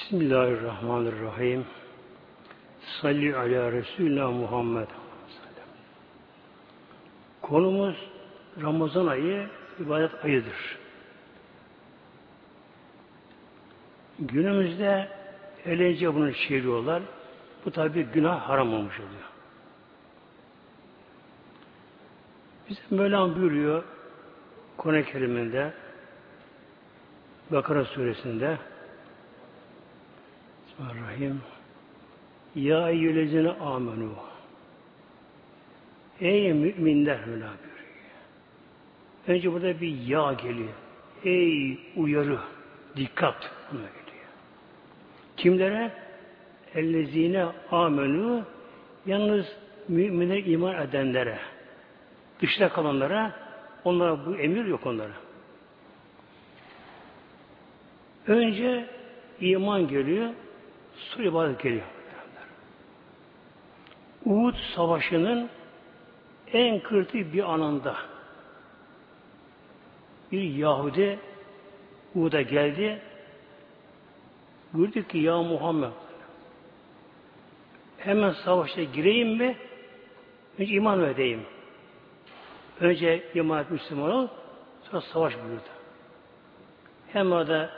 Bismillahirrahmanirrahim. Salli ala Resulina Muhammed. Konumuz Ramazan ayı ibadet ayıdır. Günümüzde eğlence bunu çeviriyorlar. Bu tabi günah haram olmuş oluyor. Bize Mevlam buyuruyor Kone keriminde Bakara suresinde Bismillahirrahmanirrahim Ya eyyülezine amenu Ey müminler buyuruyor. Önce burada bir ya geliyor. Ey uyarı, dikkat buna geliyor. Kimlere? Ellezine amenu yalnız müminler iman edenlere dışta kalanlara onlara bu emir yok onlara. Önce iman geliyor, sonra ibadet geliyor. Uhud Savaşı'nın en kritik bir anında bir Yahudi Uhud'a geldi. Buyurdu ki ya Muhammed hemen savaşta gireyim mi? Önce iman edeyim. Önce iman et Müslüman ol, sonra savaş buyurdu. Hem orada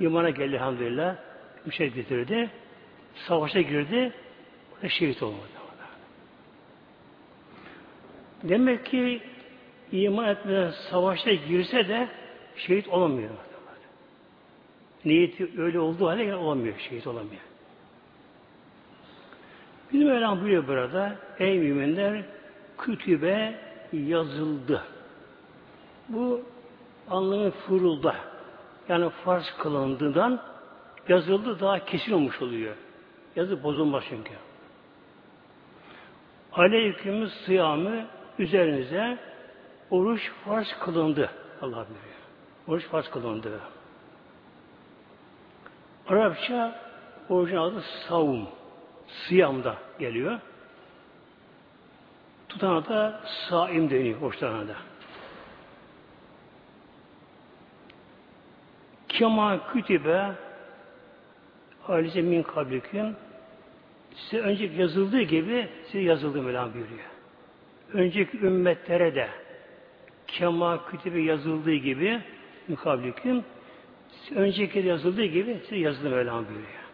imana geldi elhamdülillah. Müşerif getirdi. Savaşa girdi. Ve şehit olmadı. Demek ki iman etmeden savaşa girse de şehit olamıyor. Niyeti öyle olduğu halde olamıyor. Şehit olamıyor. Bizim Mevlam buyuruyor burada ey müminler kütübe yazıldı. Bu anlamı furulda. Yani farz kılındığından yazıldı daha kesin olmuş oluyor. Yazı bozulmaz çünkü. Aleykümüz sıyamı üzerinize oruç farz kılındı. Allah buyuruyor. Oruç farz kılındı. Arapça orucun adı savum. Sıyamda geliyor. Tutana da saim deniyor oruçlarına da. Kema kütübe halice min kablikün size önceki yazıldığı gibi size yazıldı Mevlam buyuruyor. Önceki ümmetlere de kema kütübe yazıldığı gibi mukablikün önceki yazıldığı gibi size yazıldı Mevlam buyuruyor.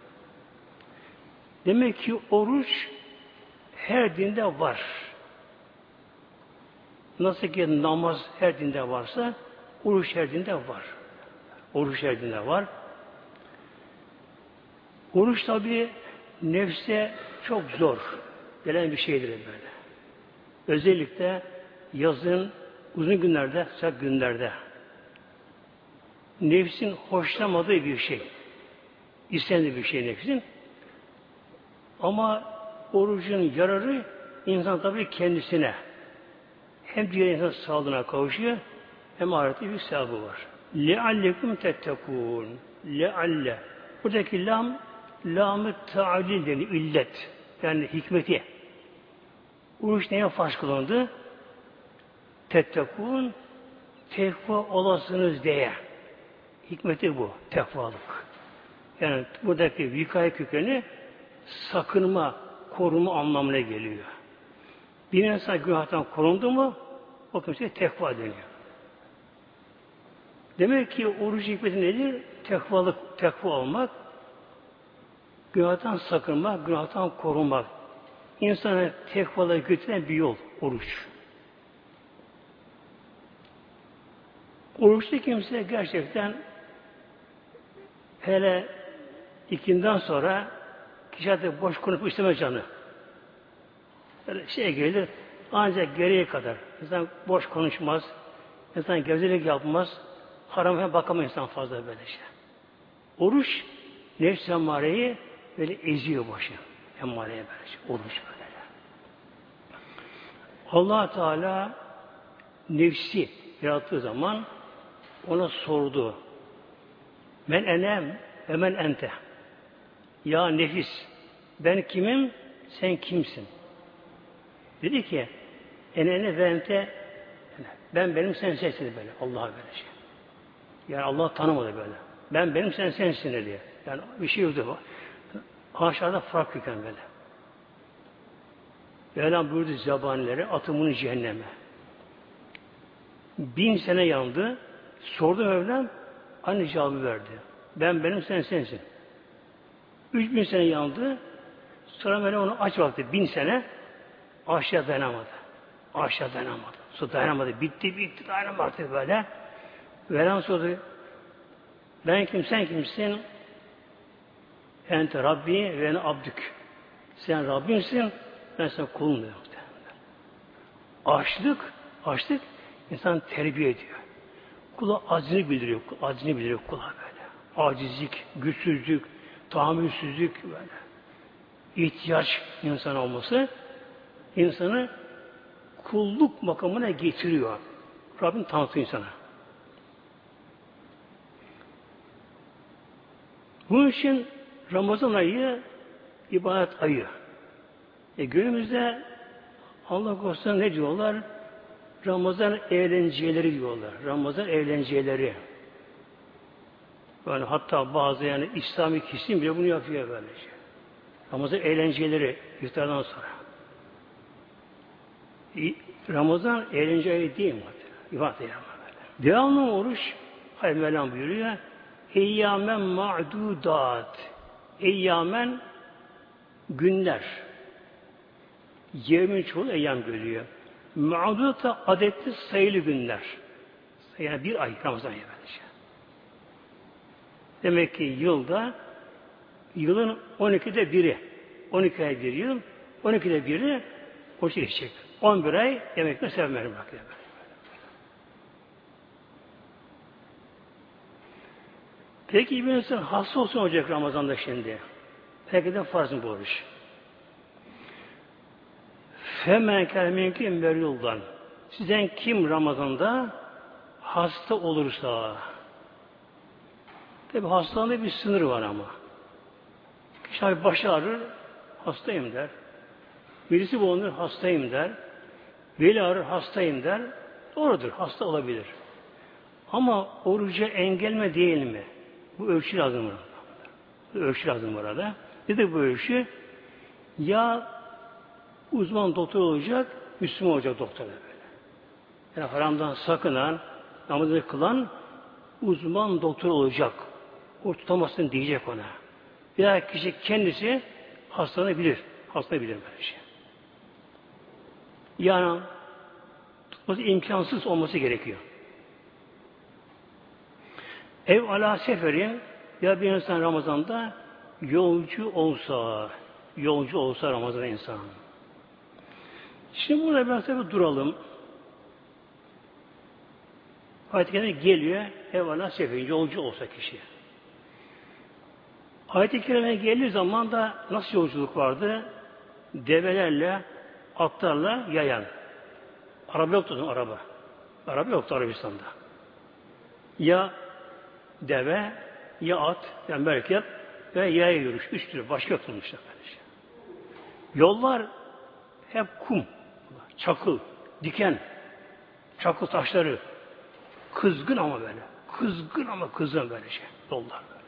Demek ki oruç her dinde var. Nasıl ki namaz her dinde varsa oruç her dinde var. Oruç her dinde var. Oruç tabi nefse çok zor gelen bir şeydir böyle. Özellikle yazın uzun günlerde, sıcak günlerde nefsin hoşlamadığı bir şey. İstendiği bir şey nefsin. Ama orucun yararı insan tabi kendisine hem diğer insan sağlığına kavuşuyor hem ahirette bir sevabı var. لَعَلَّكُمْ تَتَّقُونَ لَعَلَّ Buradaki lam, lam-ı ta'lil deniyor, illet. Yani hikmeti. Oruç neye farz kılındı? Tettekun, tekva olasınız diye. Hikmeti bu, tekvalık. Yani buradaki vikay kökeni sakınma, koruma anlamına geliyor. Bir insan günahtan korundu mu o kimseye tekva deniyor. Demek ki oruç hikmeti nedir? Tekvalık, tekva olmak, günahtan sakınmak, günahtan korunmak. İnsanı tekvalığa götüren bir yol, oruç. Oruçlu kimse gerçekten hele ikinden sonra kişi artık boş konuşup isteme canı. Böyle şey gelir, ancak geriye kadar. İnsan boş konuşmaz, insan gevezelik yapmaz, harama bakamaz insan fazla böyle şey. Oruç, nefs emmareyi böyle eziyor başı. Emmareye böyle şey. Oruç böyle. allah Teala nefsi yarattığı zaman ona sordu. Men enem ve men ente. Ya nefis, ben kimim, sen kimsin? Dedi ki, enene ve ente, ben benim sen sensin böyle. Allah'a böyle şey. Yani Allah tanımadı böyle. Ben benim sen sensin diye. Yani bir şey yoktu. Aşağıda fark yokken böyle. Mevlam buyurdu zabanilere atımını cehenneme. Bin sene yandı. Sordu Mevlam aynı cevabı verdi. Ben benim sen sensin. Üç bin sene yandı. Sonra Mevlam onu aç baktı. Bin sene aşağı dayanamadı. Aşağı dayanamadı. Su dayanamadı. Bitti bitti dayanamadı böyle. Mevlam sordu. Ben kim sen kimsin? Ente Rabbi ve ene abdük. Sen Rabbimsin, ben sana kulum diyor. Açlık, açlık insan terbiye ediyor. Kula acını bildiriyor, acını bildiriyor kula böyle. Acizlik, güçsüzlük, tahammülsüzlük böyle. İhtiyaç insan olması insanı kulluk makamına getiriyor. Rabbim tanıtıyor insana. Bunun için Ramazan ayı ibadet ayı. E günümüzde Allah korusun ne diyorlar? Ramazan eğlenceleri diyorlar. Ramazan eğlenceleri. Yani hatta bazı yani İslami kesim bile bunu yapıyor böylece. Ramazan eğlenceleri iftardan sonra. Ramazan eğlence ayı değil mi? İbadet ayı. Devamlı oruç Hayır Mevlam buyuruyor. Eyyamen ma'dudat. Eyyamen günler. Yevmin çoğu eyyam görüyor. Ma'dudat da adetli sayılı günler. Yani bir ay Ramazan ayı böylece. Demek ki yılda yılın 12'de biri. 12 ay bir yıl. 12'de biri o geçecek. 11 ay yemekle sevmeyi bırakıyor. Peki bir insan hasta olsun olacak Ramazan'da şimdi. Peki de farz mı bu oruç? Femen kelminki meryuldan. Sizden kim Ramazan'da hasta olursa tabi hastalığında bir sınır var ama. Kişi başı ağrır, hastayım der. Birisi bulunur, hastayım der. Veli ağrır, hastayım der. Doğrudur, hasta olabilir. Ama oruca engel mi değil mi? Bu ölçü lazım burada. Bu ölçü lazım burada. Nedir bu ölçü? Ya uzman doktor olacak, Müslüman olacak doktor böyle. Yani haramdan sakınan, namazını kılan uzman doktor olacak. O tutamasın diyecek ona. Ya kişi kendisi hastalanabilir. Hastalanabilir böyle şey. Yani tutması imkansız olması gerekiyor. Ev ala seferin ya bir insan Ramazan'da yolcu olsa, yolcu olsa Ramazan insan. Şimdi burada biraz tabi duralım. Ayet-i geliyor. Evvela seferin yolcu olsa kişi. Ayet-i Kerime geldiği zaman da nasıl yolculuk vardı? Develerle, atlarla yayan. Araba yoktu araba. Araba yoktu Arabistan'da. Ya deve, ya at, ya merkep ve yaya yürüyüş. Üç tür. Başka yok. Böylece. Yollar hep kum, çakıl, diken, çakıl taşları. Kızgın ama böyle. Kızgın ama kızgın böyle şey. Yollar böyle.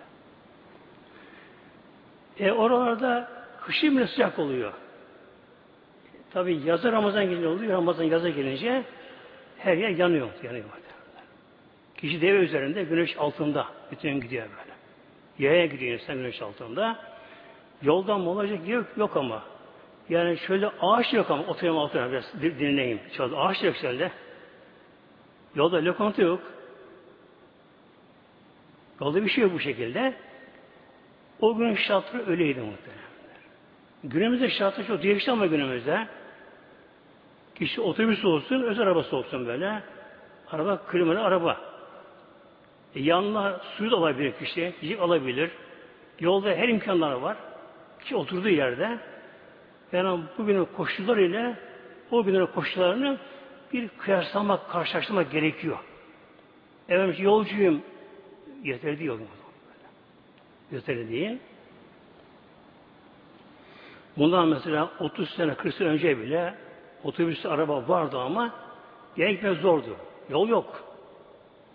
E oralarda kışın bile sıcak oluyor. Tabi yazı Ramazan gelince oluyor. Ramazan yaza gelince her yer yanıyor. yanıyor. Kişi deve üzerinde güneş altında bütün gidiyor böyle. Yaya gidiyor insan güneş altında. Yoldan mı olacak yok, yok ama. Yani şöyle ağaç yok ama oturayım altına biraz dinleyeyim. Şöyle ağaç yok şöyle. Yolda lokanta yok. Yolda bir şey yok bu şekilde. O gün şartları öyleydi muhtemelen. Günümüzde şartları çok değişti ama günümüzde. Kişi otobüs olsun, özel arabası olsun böyle. Araba, klimalı araba. E, yanına suyu da alabilir kişi, yiyecek alabilir. Yolda her imkanları var. Kişi oturduğu yerde yani bu binin koşulları ile o binin koşullarını bir kıyaslamak, karşılaştırmak gerekiyor. Evet yolcuyum. Yeterli değil yolcuyum. Yeterli değil. Bundan mesela 30 sene, 40 sene önce bile otobüs, araba vardı ama gelmek zordu. Yol yok.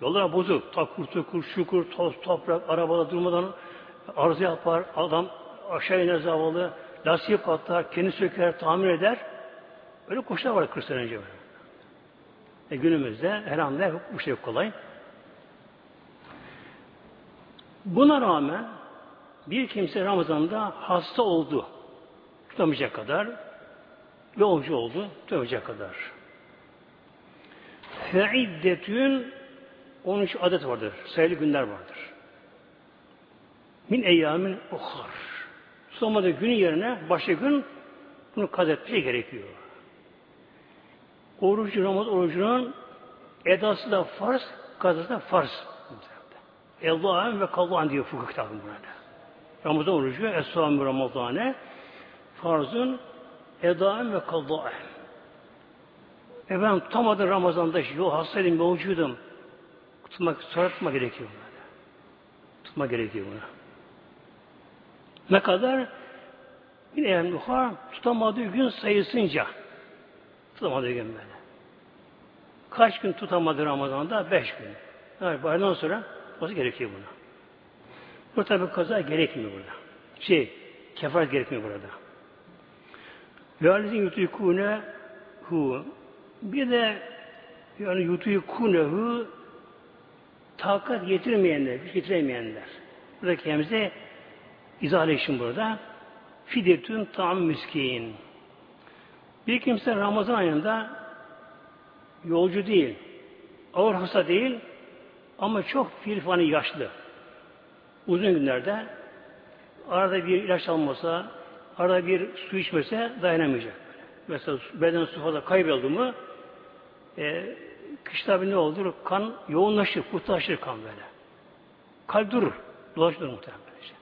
Yollar bozuk. Takur tukur, şukur, toz, toprak, arabada durmadan arzu yapar, adam aşağı iner zavallı, lastik patlar, kendi söker, tamir eder. Öyle koşular var 40 sene önce. E günümüzde her anda bu şey kolay. Buna rağmen bir kimse Ramazan'da hasta oldu. Tutamayacak kadar, yolcu oldu, tutamayacak kadar. Feiddetün 13 adet vardır. Sayılı günler vardır. Min eyyamin uhar. Sonunda günün yerine başka gün bunu kazetmeye gerekiyor. Orucu, Ramazan orucunun edası da farz, kazası da farz. Allah'ın ve kallan diyor fıkıh kitabı burada. Ramazan orucu, Es-Sâmü Ramazan'e farzun edaen ve kallaen. E ben tutamadım Ramazan'da işte, yol hastaydım, yolcuydum. Tutmak, sonra tutma gerekiyor buna. Tutma gerekiyor buna. Ne kadar? Yine yani tutamadığı gün sayısınca tutamadığı gün böyle. Kaç gün tutamadı Ramazan'da? Beş gün. Yani bayramdan sonra olması gerekiyor buna. Bu tabi kaza gerekmiyor burada. Şey, kefaret gerekmiyor burada. Ve alizin yutukune hu. Bir de yani yutukune hu takat getirmeyenler, güç getiremeyenler. Burada kendimize izah için burada. Fidetün tam miskin. Bir kimse Ramazan ayında yolcu değil, ağır hasta değil ama çok filfani yaşlı. Uzun günlerde arada bir ilaç almasa, arada bir su içmese dayanamayacak. Mesela beden su fazla kayboldu mu e, kışta bir ne olur? Kan yoğunlaşır, kurtlaşır kan böyle. Kalp durur. Dolaşır muhtemelen böylece.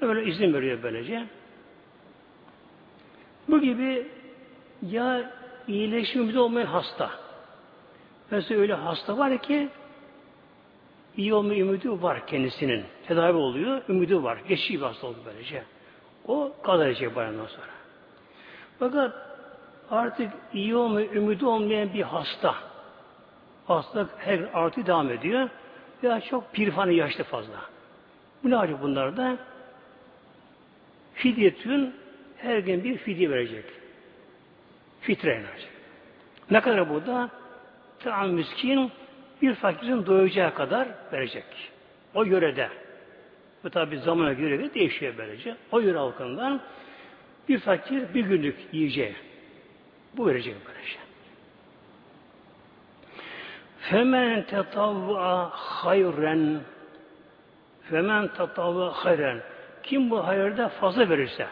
Böyle izin veriyor böylece. Bu gibi ya iyileşmemde olmayan hasta. Mesela öyle hasta var ki iyi olma ümidi var kendisinin. Tedavi oluyor, ümidi var. Geçici bir hasta oldu böylece. O kadar edecek bayandan sonra. Fakat artık iyi olma ümidi olmayan bir hasta. Hastalık her artı devam ediyor. Ya çok pirfanı yaşlı fazla. Bu ne acaba bunlarda? Fidyetün her gün bir fidye verecek. Fitre verecek. Ne kadar bu da? Tam miskin bir fakirin doyacağı kadar verecek. O yörede. Bu tabi zamana göre değişiyor böylece. O yöre halkından bir fakir bir günlük yiyeceği. Bu verecek böylece. Femen tetavva hayren Femen tetavva hayren Kim bu hayırda fazla verirse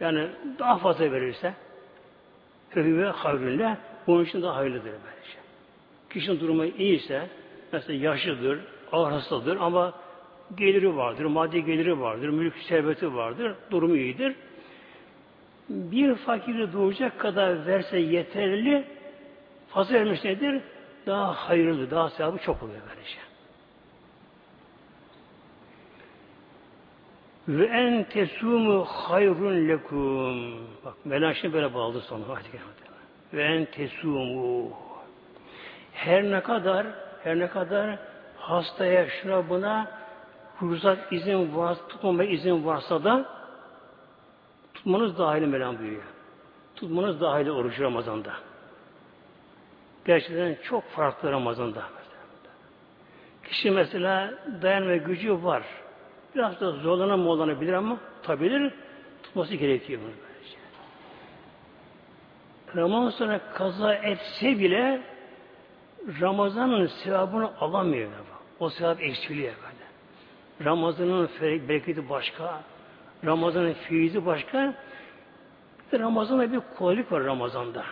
yani daha fazla verirse fehüve hayrünle bunun için daha hayırlıdır böylece. Kişinin durumu iyiyse mesela yaşlıdır, ağır hastadır ama geliri vardır, maddi geliri vardır, mülk serveti vardır, durumu iyidir. Bir fakiri doğacak kadar verse yeterli, fazla vermiş nedir? Daha hayırlı, daha sevabı çok oluyor böylece. Ve en tesumu hayrun lekum. Bak Melaşin böyle bağladı sonra. Ve en tesumu. Her ne kadar her ne kadar hastaya şuna buna ruhsat izin var, tutmama izin varsa da tutmanız dahil Mevlam buyuruyor. Tutmanız dahil oruç Ramazan'da. Gerçekten çok farklı Ramazan'da. Kişi mesela dayanma gücü var. Biraz da zorlanan olabilir ama tabidir tutması gerekiyor bunu böylece. Ramazan sonra kaza etse bile Ramazan'ın sevabını alamıyor. O sevap eksiliyor böyle. Ramazan'ın bereketi başka, Ramazan'ın feizi başka. Ramazan'da bir kolaylık var Ramazan'da.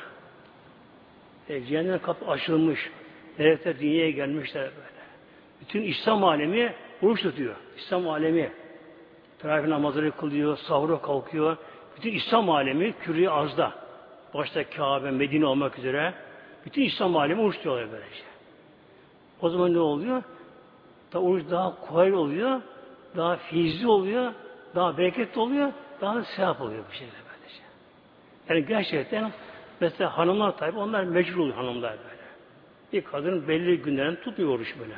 Cehennem kapı açılmış. Melekler dünyaya gelmişler böyle. Bütün İslam alemi oruç tutuyor. İslam alemi. Teravih namazları kılıyor, sahura kalkıyor. Bütün İslam alemi kürü azda. Başta Kabe, Medine olmak üzere. Bütün İslam alemi oruç tutuyorlar böylece. O zaman ne oluyor? Da oruç daha kolay oluyor, daha fizli oluyor, daha bereketli oluyor, daha da sevap oluyor bu şekilde böylece. Yani gerçekten mesela hanımlar tabi onlar mecbur oluyor hanımlar böyle. Bir kadın belli günlerin tutmuyor oruç böyle.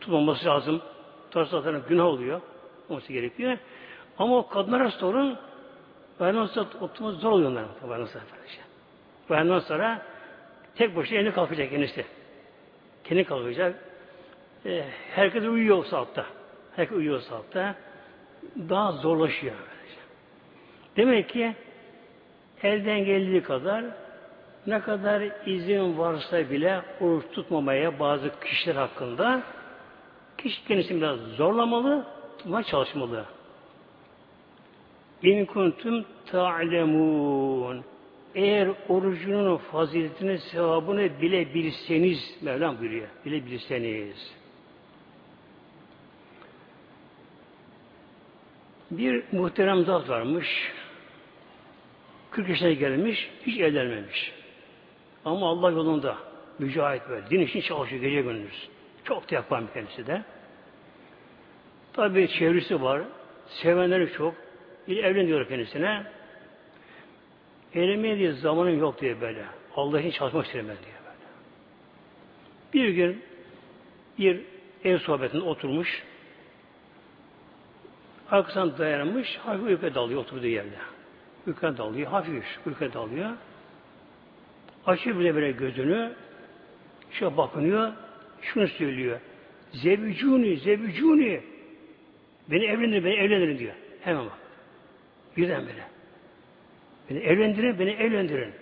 Tutmaması lazım. tutarsa zaten günah oluyor. Olması gerekiyor. Ama o kadınlara sorun sonra oturması zor oluyor onların. Bayandan sonra. Bayandan sonra tek başına elini kalkacak kendisi. Kendi kalkacak. E, herkes uyuyor altta. Herkes uyuyor altta. Daha zorlaşıyor. Böylece. Demek ki elden geldiği kadar ne kadar izin varsa bile oruç tutmamaya bazı kişiler hakkında kişi kendisini biraz zorlamalı, tutmaya çalışmalı. İn kuntum ta'lemun. Eğer orucunun faziletini, sevabını bilebilseniz, Mevlam buyuruyor, bilebilseniz. Bir muhterem zat varmış, 40 yaşına gelmiş, hiç evlenmemiş. Ama Allah yolunda mücahit böyle. Din için çalışıyor gece gündüz. Çok da yapan kendisi de. Tabi çevresi var. Sevenleri çok. Bir evlen diyor kendisine. Evlenmeye diye zamanın yok diye böyle. Allah için çalışmak istemez diye böyle. Bir gün bir ev sohbetinde oturmuş. Arkasından dayanmış. Hafif uykuya dalıyor oturduğu yerde. Uykuya dalıyor. Hafif uykuya dalıyor. Açıyor bile böyle gözünü. Şöyle bakınıyor. Şunu söylüyor. Zevcuni, zevcuni. Beni evlendirin, beni evlendirin diyor. Hemen bak. Birden bile. Beni evlendirin, beni evlendirin.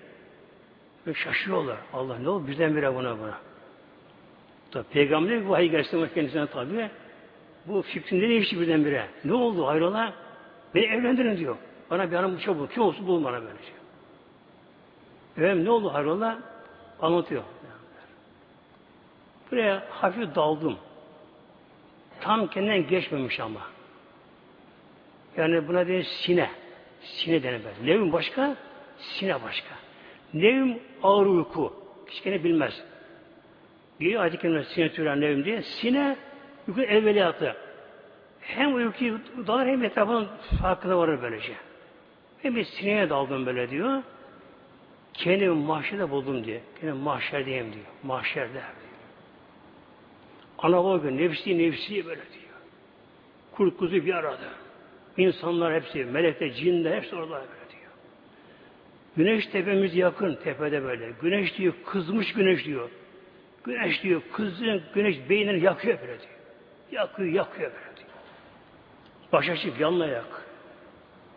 Ve şaşıyorlar. Allah ne oldu birdenbire buna buna. Tabi peygamber vahiy gelsin kendisine tabi. Bu fikrinde değişti birdenbire. Ne oldu hayrola? Beni evlendirin diyor. Bana bir hanım çabuk. Kim olsun bulun bana böyle şey. Efendim ne oldu hayrola? Anlatıyor. Buraya hafif daldım. Tam kendinden geçmemiş ama. Yani buna denir sine. Sine denir. Nevim başka, sine başka. Nevim ağır uyku. Hiç kendini bilmez. Bir ayet-i kerime sine türen nevim diye. Sine uyku evveliyatı. Hem uykuyu dalar hem etrafının farkına varır böylece. Ve bir sineye daldım böyle diyor. Kendimi mahşerde buldum diye. Kendimi mahşerdeyim diyor. Mahşerde diyor. Ana baba nefsi nefsi böyle diyor. Kurt kuzu bir arada. İnsanlar hepsi, melekler, cinler hepsi orada böyle diyor. Güneş tepemiz yakın tepede böyle. Güneş diyor kızmış güneş diyor. Güneş diyor kızın güneş beynini yakıyor böyle diyor. Yakıyor yakıyor böyle diyor. Baş açık yanına yak.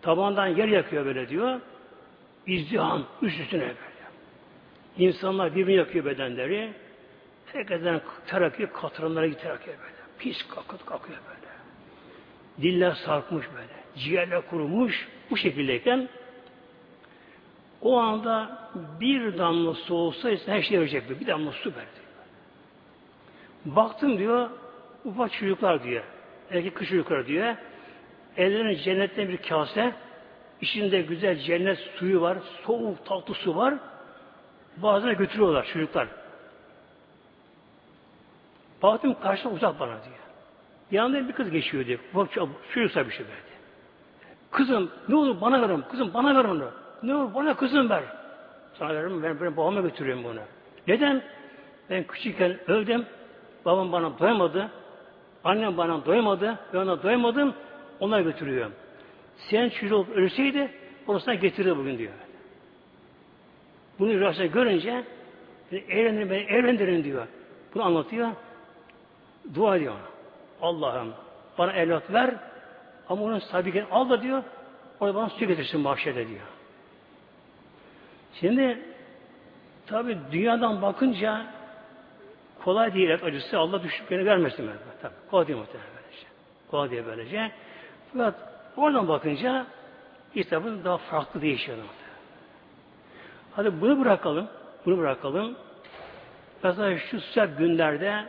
Tabandan yer yakıyor böyle diyor. İzdiham üst üstüne böyle. İnsanlar birbirini yakıyor bedenleri. Herkesten ter akıyor, katranlara ter akıyor böyle. Pis kakıt kakıyor böyle. Diller sarkmış böyle. Ciğerler kurumuş. Bu şekildeyken o anda bir damla su olsaydı her şey verecek. Bir damla su verdi. Baktım diyor, ufak çocuklar diyor. Erkek kız çocuklar diyor. Ellerinin cennetten bir kase, içinde güzel cennet suyu var, soğuk tatlı su var. Bazılarına götürüyorlar çocuklar. Baktım karşıda uzak bana diyor. Yanında bir kız geçiyor diyor. Bak çocuksa bir şey verdi. Kızım ne olur bana ver. Kızım bana ver onu. Ne olur bana kızım ver. Sana veririm ben, ben babama götürüyorum bunu. Neden? Ben küçükken öldüm. Babam bana doymadı. Annem bana doymadı. Ben ona doymadım. Ona götürüyorum. Sen çocuğu ölseydi onu sana getirdi bugün diyor. Bunu rüyasında görünce evlendirin beni evlendirin diyor. Bunu anlatıyor. Dua ediyor. Allah'ım bana evlat ver ama onun sahibiken al da diyor orada bana su getirsin mahşerde diyor. Şimdi tabi dünyadan bakınca kolay değil acısı Allah düşüklerini vermesin. Ben. Tabii, kolay değil muhtemelen böylece. Kolay değil böylece. Fakat oradan bakınca bu daha farklı değişiyor. Hadi bunu bırakalım. Bunu bırakalım. Mesela şu sıcak günlerde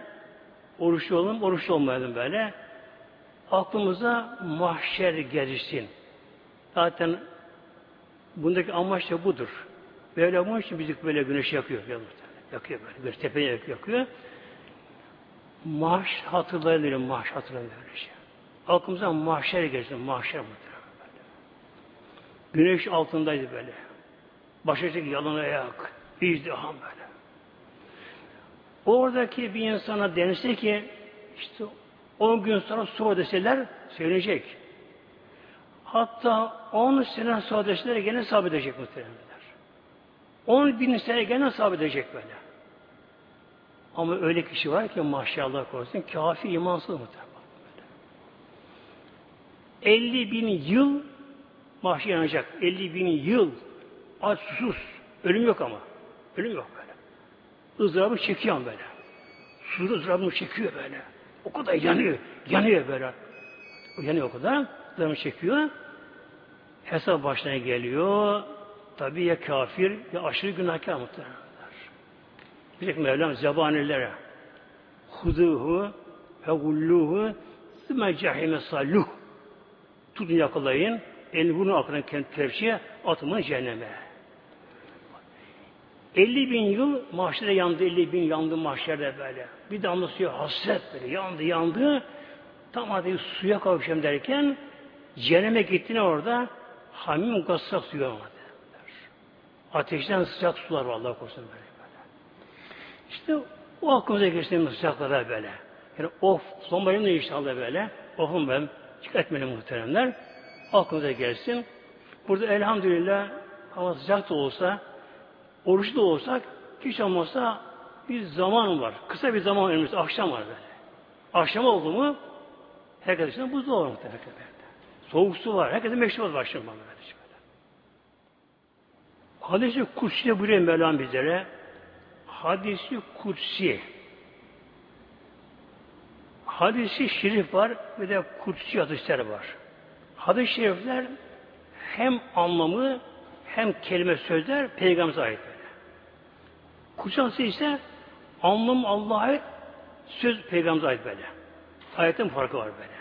oruçlu olalım, oruçlu olmayalım böyle. Aklımıza mahşer gelişsin. Zaten bundaki amaç da budur. Böyle amaç için bizi böyle güneş yakıyor. Yakıyor böyle. Güneş tepeye yakıyor. yakıyor. Hatırlayalım, mahş hatırlayalım böyle şey. Aklımıza mahşer gelsin, mahşer muhtemelen böyle. Güneş altındaydı böyle. Başacık yalın ayak, izdiham böyle. Oradaki bir insana dense ki işte On gün sonra su deseler söylenecek. Hatta on sene sonra deseler gene sabit edecek muhtemelenler. On bin sene gene sabit edecek böyle. Ama öyle kişi var ki maşallah korusun kafir imansız muhtemelen. 50 bin yıl mahşer yanacak. 50 bin yıl aç susuz. Ölüm yok ama. Ölüm yok böyle. ızdırabı çekiyor böyle. Susuz ızdırabını çekiyor böyle. O kadar yanıyor. Yanıyor böyle. Yanıyor o kadar. ızdırabını çekiyor. Hesap başına geliyor. Tabi ya kafir ya aşırı günahkar muhtemelen. Bir Mevlam zebanilere huduhu ve gulluhu sümme cehime salluh tutun yakalayın elini bunu akıran tepsiye atımın cehenneme. 50 bin yıl mahşerde yandı, 50 bin yandı mahşerde böyle. Bir damla suya hasret böyle yandı yandı. Tam hadi suya kavuşayım derken cehenneme gittiğine orada hamim gassak suyu almadı. Ateşten sıcak sular var Allah korusun böyle. İşte o aklımıza geçtiğimiz sıcaklara böyle. Yani of, son bayım da inşallah böyle. Ofum ben, çıkartmayın muhteremler. Aklımıza gelsin. Burada elhamdülillah hava sıcak da olsa, oruçlu da olsak, hiç olmazsa bir zaman var. Kısa bir zaman önümüzde, akşam var böyle. Akşam oldu mu, herkes için buzlu olur muhtemelen. Soğuk su var, herkesin meşrubat var şimdi bana. Hadis-i Kutsi'de buyuruyor Mevlam bizlere hadisi kutsi. Hadisi şerif var ve de kutsi hadisler var. Hadis-i şerifler hem anlamı hem kelime sözler peygamberimize ait. Kutsi hadisi ise anlam Allah'a ait, söz peygamberimize ait böyle. Ayetin farkı var böyle.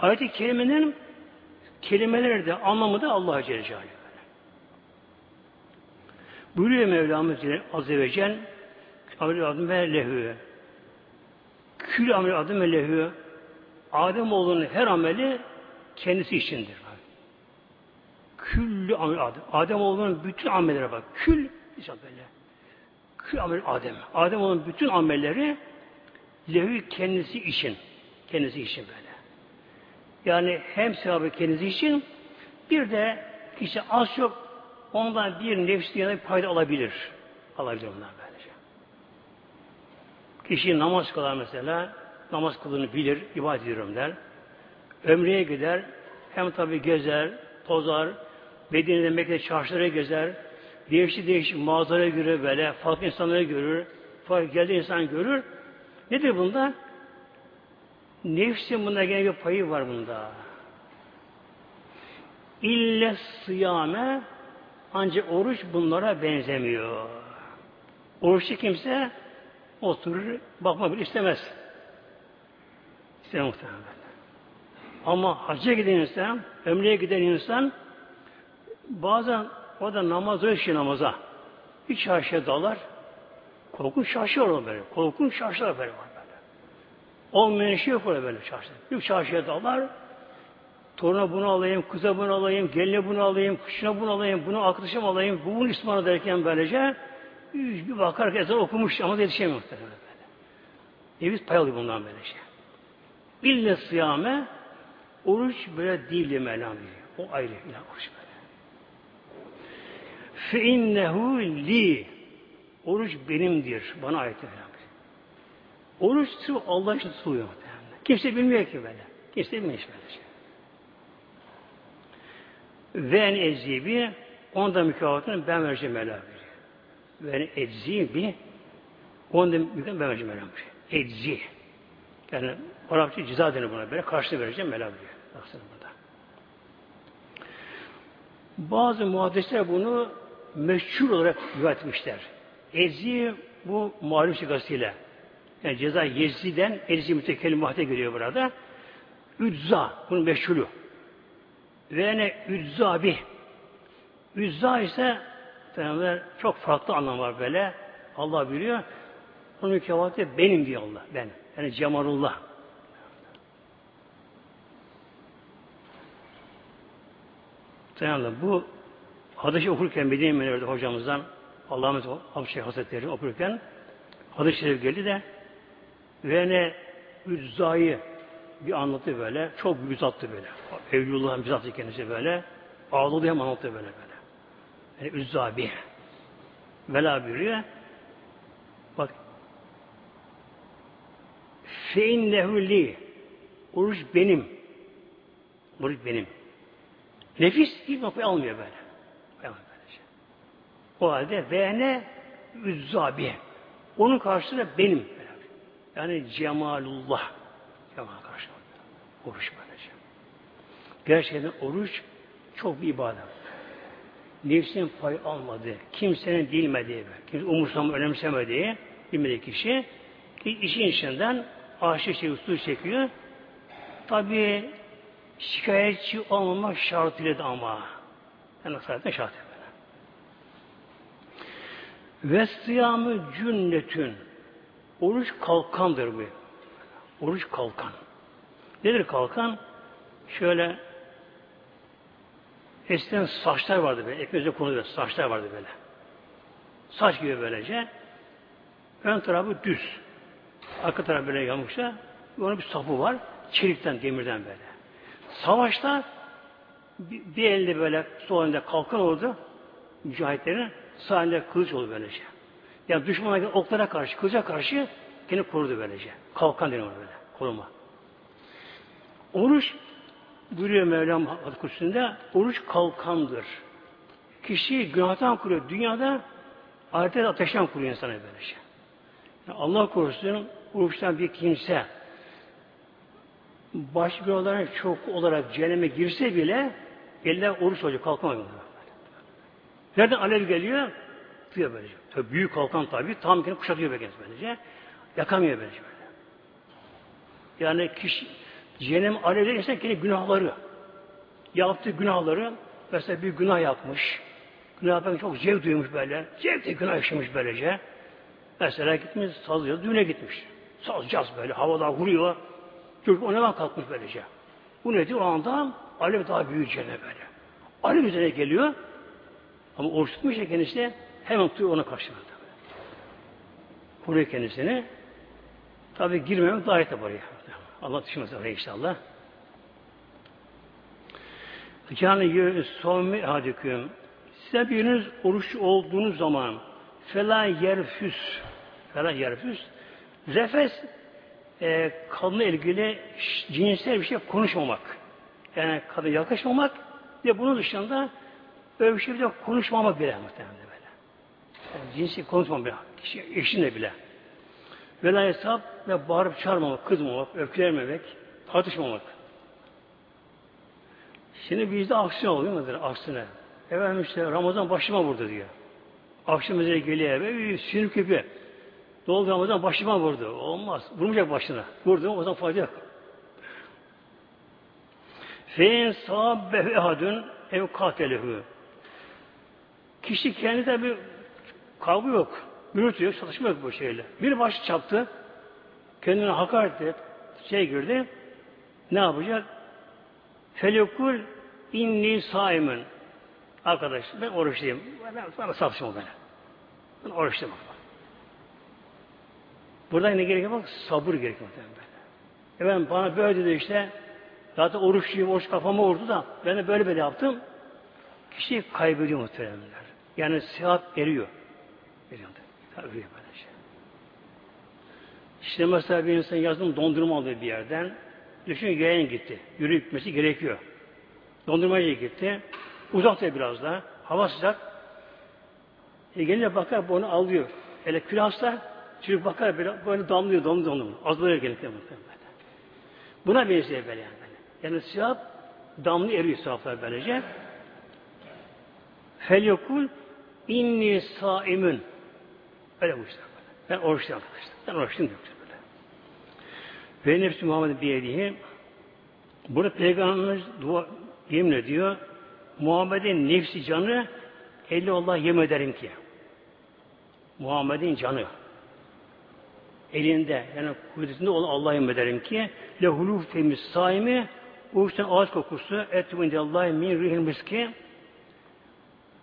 Ayet-i kelimenin kelimeleri de anlamı da Allah'a Celle Celaluhu. Buyuruyor Mevlamız Azze ve Celle ve lehü. Kül amel adım ve lehü. Adem oğlunun her ameli kendisi içindir. Küllü amel Adem. Adem oğlunun bütün amellere bak. Kül böyle. Kül amel Adem. Adem oğlunun bütün amelleri lehü kendisi için. Kendisi için böyle. Yani hem sevabı kendisi için bir de kişi az çok ondan bir nefsi yana bir payda alabilir. Alabilir ondan böylece. Kişi namaz kılar mesela, namaz kılını bilir, ibadet ediyorum der. Ömreye gider, hem tabi gezer, tozar, Medine'de Mekke'de çarşılara gezer, değişik değişik mağazalara göre böyle, farklı insanları görür, farklı geldiği insan görür. Nedir bunda? Nefsin bunda gene bir payı var bunda. İlle sıyame ancak oruç bunlara benzemiyor. Oruçlu kimse oturur, bakma bile istemez. İstemez muhtemelen. Ama hacca giden insan, ömreye giden insan bazen o da namaz ölçü namaza. Bir çarşıya dalar, korkunç şaşıyor olur böyle. Korkunç şaşlar böyle var böyle. Olmayan şey yok böyle çarşıda. Bir çarşıya dalar, toruna bunu alayım, kıza bunu alayım, geline bunu alayım, kuşuna bunu alayım, bunu arkadaşım alayım, bu bunu İsmail derken böylece bir bakar ki ezan okumuş ama yetişemiyor muhtemelen böyle. Biz pay alıyor bundan böyle şey. İlle sıyame oruç böyle değil diye Mevlam O ayrı ilah oruç böyle. Fe innehu li oruç benimdir. Bana ait Mevlam Oruç sırf Allah için tutuluyor muhtemelen. Kimse bilmiyor ki böyle. Kimse bilmiyor hiç böyle şey. Ve en eczibi onda mükafatını ben vereceğim Mevla Ve en eczibi onda mükafatını ben vereceğim Mevla Eczi. Yani Arapça ceza denir buna böyle. Karşılığı vereceğim Mevla buyuruyor. burada. Bazı muhaddisler bunu meşhur olarak rivayet etmişler. Eczi bu malum sigasıyla. Yani ceza yeziden eczi mütekellim vahde geliyor burada. Üdza, bunun meşhuru. Ve ne üzzabi. Üzza ise Peygamber çok farklı anlam var böyle. Allah biliyor. Onun mükefatı benim diyor Allah. Ben. Yani Cemalullah. Peygamber bu hadisi okurken Medine Münevver'de hocamızdan Allah'ımız Abşeh Hazretleri okurken hadis-i şerif geldi de ve ne üzzayı bir anlatı böyle. Çok büyük zattı böyle. Evliyullah'ın bir zatı kendisi böyle. Ağladı hem anlattı böyle böyle. Yani Üzzabi. Vela buyuruyor. Bak Fein lehulli Oruç benim. Oruç benim. Nefis hiç noktayı almıyor böyle. O halde ve ne üzzabi. Onun karşısında benim. Yani cemalullah. Cemal karşısında. Oruç böylece. Gerçekten oruç çok bir ibadet. Nefsin pay almadığı, kimsenin bilmediği, kimse umursam önemsemediği, bilmediği kişi ki işin içinden aşırı şey usul çekiyor. Tabi şikayetçi olmamak şartıyla da ama. Yani zaten şart böyle. Ve sıyamı cünnetün. Oruç kalkandır bu. Oruç kalkan. Nedir kalkan? Şöyle eskiden saçlar vardı böyle. Ekmezde konuluyor. Saçlar vardı böyle. Saç gibi böylece. Ön tarafı düz. Arka tarafı böyle yamukça. Onun bir sapı var. Çelikten, demirden böyle. Savaşta bir, bir elde böyle sol elinde kalkan oldu mücahitlerin sağ elinde kılıç oldu böylece. Yani düşmana oklara karşı, kılıca karşı kendini korudu böylece. Kalkan deniyor böyle, koruma. Oruç buyuruyor Mevlam Hakkı Kutsü'nde oruç kalkandır. Kişi günahtan kuruyor. Dünyada ahirette ateşten kuruyor insana böylece. Yani Allah korusun oruçtan bir kimse baş olarak çok olarak cehenneme girse bile eller oruç olacak, kalkamıyor. Nereden alev geliyor? Tutuyor böylece. Tabii büyük kalkan tabi. Tam kendini kuşatıyor böylece. böylece. Yakamıyor böylece böyle. Yani kişi cehennem alevleri insan kendi günahları yaptığı günahları mesela bir günah yapmış. Günah yaparken çok zevk duymuş böyle. Zevkle günah yaşamış böylece. Mesela gitmiş sazlıca düğüne gitmiş. Sazcaz böyle havada vuruyor. Çocuk ona kalkmış böylece. Bu nedir? O anda alev daha büyüyeceğine böyle. Alev üzerine geliyor. Ama oruç tutmuş ya kendisi hemen tutuyor ona karşıladı. Kuruyor kendisini. Tabi girmemek daha iyi oraya. Allah düşünmesin oraya inşallah. Kâne savmi hadiküm. Size biriniz oruç olduğunuz zaman fela yerfüs fela yerfüs refes e, kadınla ilgili cinsel bir şey konuşmamak. Yani kadın yaklaşmamak ve bunun dışında böyle bir şey bile konuşmamak bile muhtemelen böyle. Yani cinsi konuşmamak bile. Eşinle bile. Vela hesap ve bağırıp çağırmamak, kızmamak, öfkelenmemek, tartışmamak. Şimdi bizde aksiyon oluyor mudur? Aksine. Efendim işte Ramazan başıma vurdu diyor. Akşam üzere geliyor eve, sinir küpü. Doldu Ramazan başıma vurdu. Olmaz. Vurmayacak başına. Vurdu o zaman fayda yok. Fein sabbe ehadun ev katelehu. Kişi kendi bir kavga yok. Gürültü yok, çalışma yok bu şeyle. Bir başı çaptı. Kendine hakaret et. Şey girdi. Ne yapacak? Felekul inni saimin. Arkadaş ben oruçluyum. Ben sana satışım ben. Ben oruçluyum. Burada ne gerekiyor bak? Sabır gerekiyor. Efendim bana böyle dedi işte zaten oruçluyum, oruç kafama vurdu da ben de böyle böyle yaptım. Kişi kaybediyor muhteremler. Yani sıhhat eriyor. Eriyor. Eriyor böyle şey. İşte mesela bir insan yazdım dondurma aldı bir yerden. Düşün yayın gitti. Yürüyüp gitmesi gerekiyor. Dondurmacıya gitti. Uzakta biraz da. Hava sıcak. E gelince bakar bunu alıyor. Hele kül hasta Çocuk bakar böyle, böyle damlıyor, damlıyor, damlıyor. Az böyle gelir böyle. Buna benziyor böyle yani. Yani siyah damlı eriyor sahaflar böylece. Fel yokul inni saimun. Öyle bu işte. Ben oruçluyum arkadaşlar. Ben oruçluyum diyor böyle. Ve nefsi Muhammed biyedihi burada Peygamberimiz dua yemin ediyor. Muhammed'in nefsi canı eli Allah yem ederim ki. Muhammed'in canı elinde yani kudretinde olan Allah'a ederim ki lehuluf temiz saimi oruçtan ağaç kokusu etminde Allah'a min rihil miski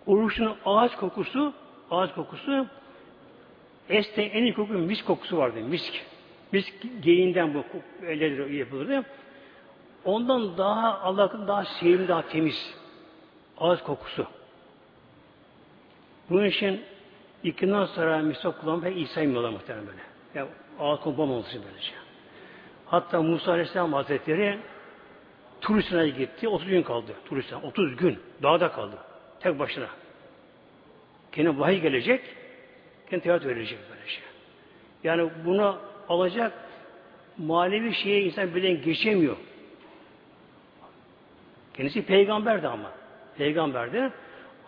oruçun ağaç kokusu ağaç kokusu este en iyi koku misk kokusu vardı misk misk geyiğinden bu öyledir yapılırdı Ondan daha Allah'ın daha sevimli, daha temiz. Ağız kokusu. Bunun için ikinden sonra misvak kullanmak pek iyi saymıyorlar muhtemelen böyle. Yani ağız koku olması böylece. Hatta Musa Aleyhisselam Hazretleri Turistine gitti. 30 gün kaldı. Turistine. 30 gün. Dağda kaldı. Tek başına. Kendi vahiy gelecek. Kendi tevat verecek böyle şey. Yani bunu alacak manevi şeye insan bilen geçemiyor. Kendisi peygamberdi ama. Peygamberdi.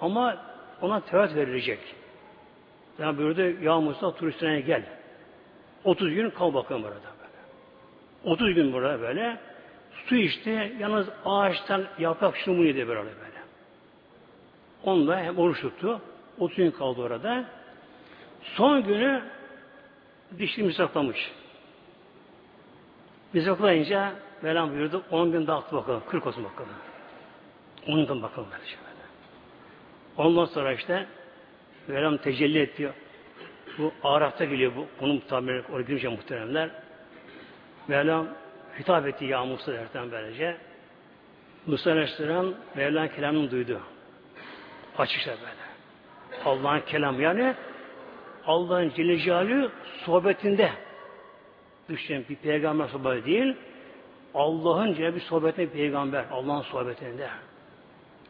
Ama ona tevat verilecek. Yani buyurdu ya Musa turistine gel. 30 gün kal bakalım burada böyle. 30 gün burada böyle. Su içti. Yalnız ağaçtan yaprak şumu yedi böyle böyle. Onunla hem oruç tuttu. 30 gün kaldı orada. Son günü dişli misaklamış. Misaklayınca Mevlam buyurdu 10 gün dağıttı bakalım. 40 olsun bakalım. 10 gün bakalım. Böyle. Ondan sonra işte Mevlam tecelli etti. Bu Araf'ta geliyor bu. Bunun tabiri oraya girince muhteremler. Mevlam hitap etti ya Musa derken böylece. Musa Aleyhisselam Mevla'nın kelamını duydu. Açıkça böyle. Allah'ın kelamı yani Allah'ın Celle Celaluhu sohbetinde düşünün bir peygamber sohbeti değil Allah'ın Celle bir sohbetinde bir peygamber Allah'ın sohbetinde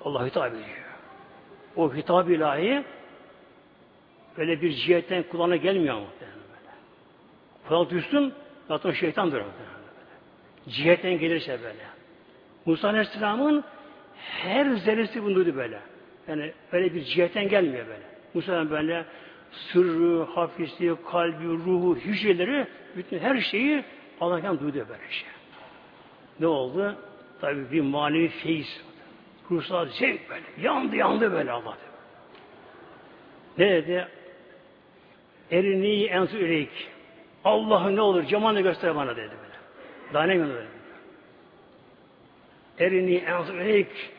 Allah hitap ediyor. O hitap ilahi böyle bir cihetten kulağına gelmiyor muhtemelen böyle. Kulak düşsün zaten şeytandır muhtemelen böyle. Cihetten gelirse böyle. Musa Aleyhisselam'ın her zerresi bunu duydu böyle. Yani öyle bir cihetten gelmiyor böyle. Musa böyle sırrı, hafisi, kalbi, ruhu, hücreleri, bütün her şeyi Allah'tan duydu böyle şey. Ne oldu? Tabi bir manevi feyiz. Ruhsal zevk böyle. Yandı yandı böyle Allah. Ne dedi? Erini ensu ileyk. Allah'ı ne olur cemalini göster bana dedi böyle. Daha ne gönder? Erini ensu ileyk.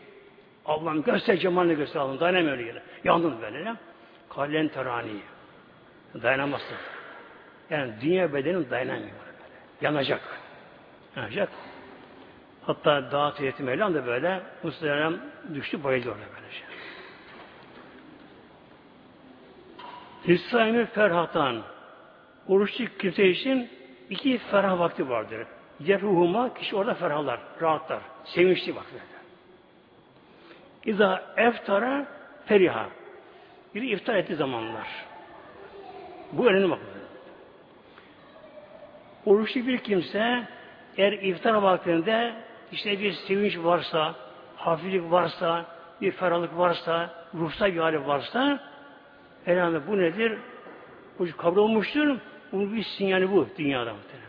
Allah'ım göster cemalini göster Allah'ım. Dayanamıyor öyle. Yandın böyle. Kallen terani. Dayanamazsın. Yani dünya bedenin dayanamıyor. Böyle. Yanacak. Yanacak. Hatta dağ tiyeti Mevlam da böyle Mustafa düştü bayıldı orada böyle şey. Hüsaymi ferhatan oruçlu kimse için iki ferah vakti vardır. Yefruhuma kişi orada ferahlar, rahatlar, sevinçli vakti. İza eftara feriha. Biri iftar ettiği zamanlar. Bu önemli bakın. Oruçlu bir kimse eğer iftar vaktinde işte bir sevinç varsa, hafiflik varsa, bir ferahlık varsa, ruhsal bir hali varsa herhalde bu nedir? Bu kabul olmuştur. Bunun bir sinyali bu dünyada muhtemelen.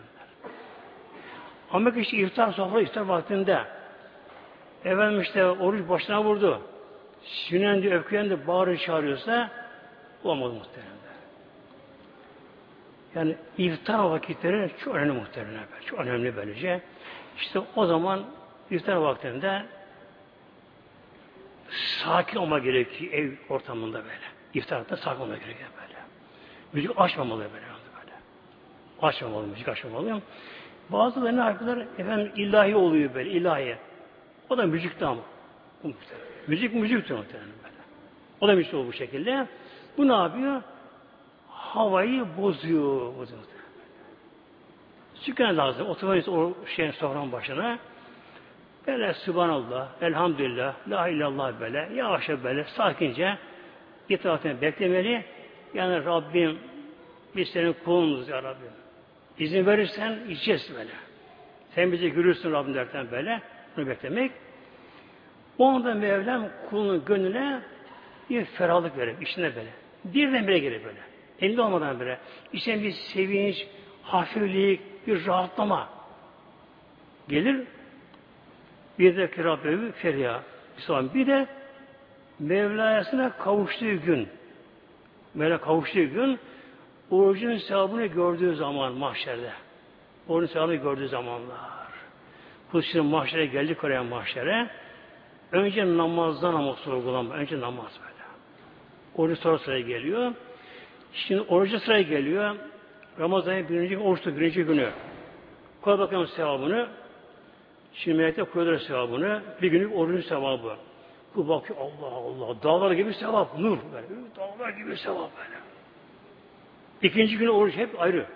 Ama işte iftar sofra iftar vaktinde efendim işte oruç başına vurdu. Sünendi, öfkelendi, bağırı çağırıyorsa olmadı muhtemelen. Yani iftar vakitleri çok önemli muhtemelen. Çok önemli böylece. İşte o zaman iftar vaktinde sakin olma gerekiyor ev ortamında böyle. İftarda sakin olma gerekiyor böyle. Müzik açmamalı böyle. böyle. Açmamalı, müzik açmamalı. Bazıları ne yapıyorlar? Efendim ilahi oluyor böyle, ilahi. O da müzik ama. Bu Müzik müziktir muhtemelen böyle. O da oluyor bu şekilde. Bu ne yapıyor? Havayı bozuyor. bozuyor. Sükun lazım. Oturmayız o şeyin sofranın başına. Böyle Subhanallah, Elhamdülillah, La illallah böyle, yavaş böyle, sakince itaatini beklemeli. Yani Rabbim biz senin kulunuz ya Rabbim. İzin verirsen içeceğiz böyle. Sen bizi görürsün Rabbim derken böyle. Bunu beklemek. O anda Mevlam kulunun gönlüne bir ferahlık verir. içine böyle. Birden bire gelir böyle. Elinde olmadan böyle. İçine bir sevinç, hafiflik, bir rahatlama gelir. Bir de Rabbevi feriha. Bir de Mevlayasına kavuştuğu gün Mevla kavuştuğu gün orucun sevabını gördüğü zaman mahşerde. Orucun sevabını gördüğü zamanlar. Kudüs'ün mahşere geldik oraya mahşere. Önce namazdan ama sorgulama. Önce namaz böyle. Oruç sonra sıraya geliyor. Şimdi orucu sıraya geliyor. Ramazan'ın birinci oruçlu birinci günü. Koy bakalım sevabını. Şimdi melekler koyuyorlar sevabını. Bir günlük orucun sevabı. Bu bakıyor Allah Allah. Dağlar gibi sevap. Nur böyle. Dağlar gibi sevap böyle. İkinci gün oruç hep ayrı.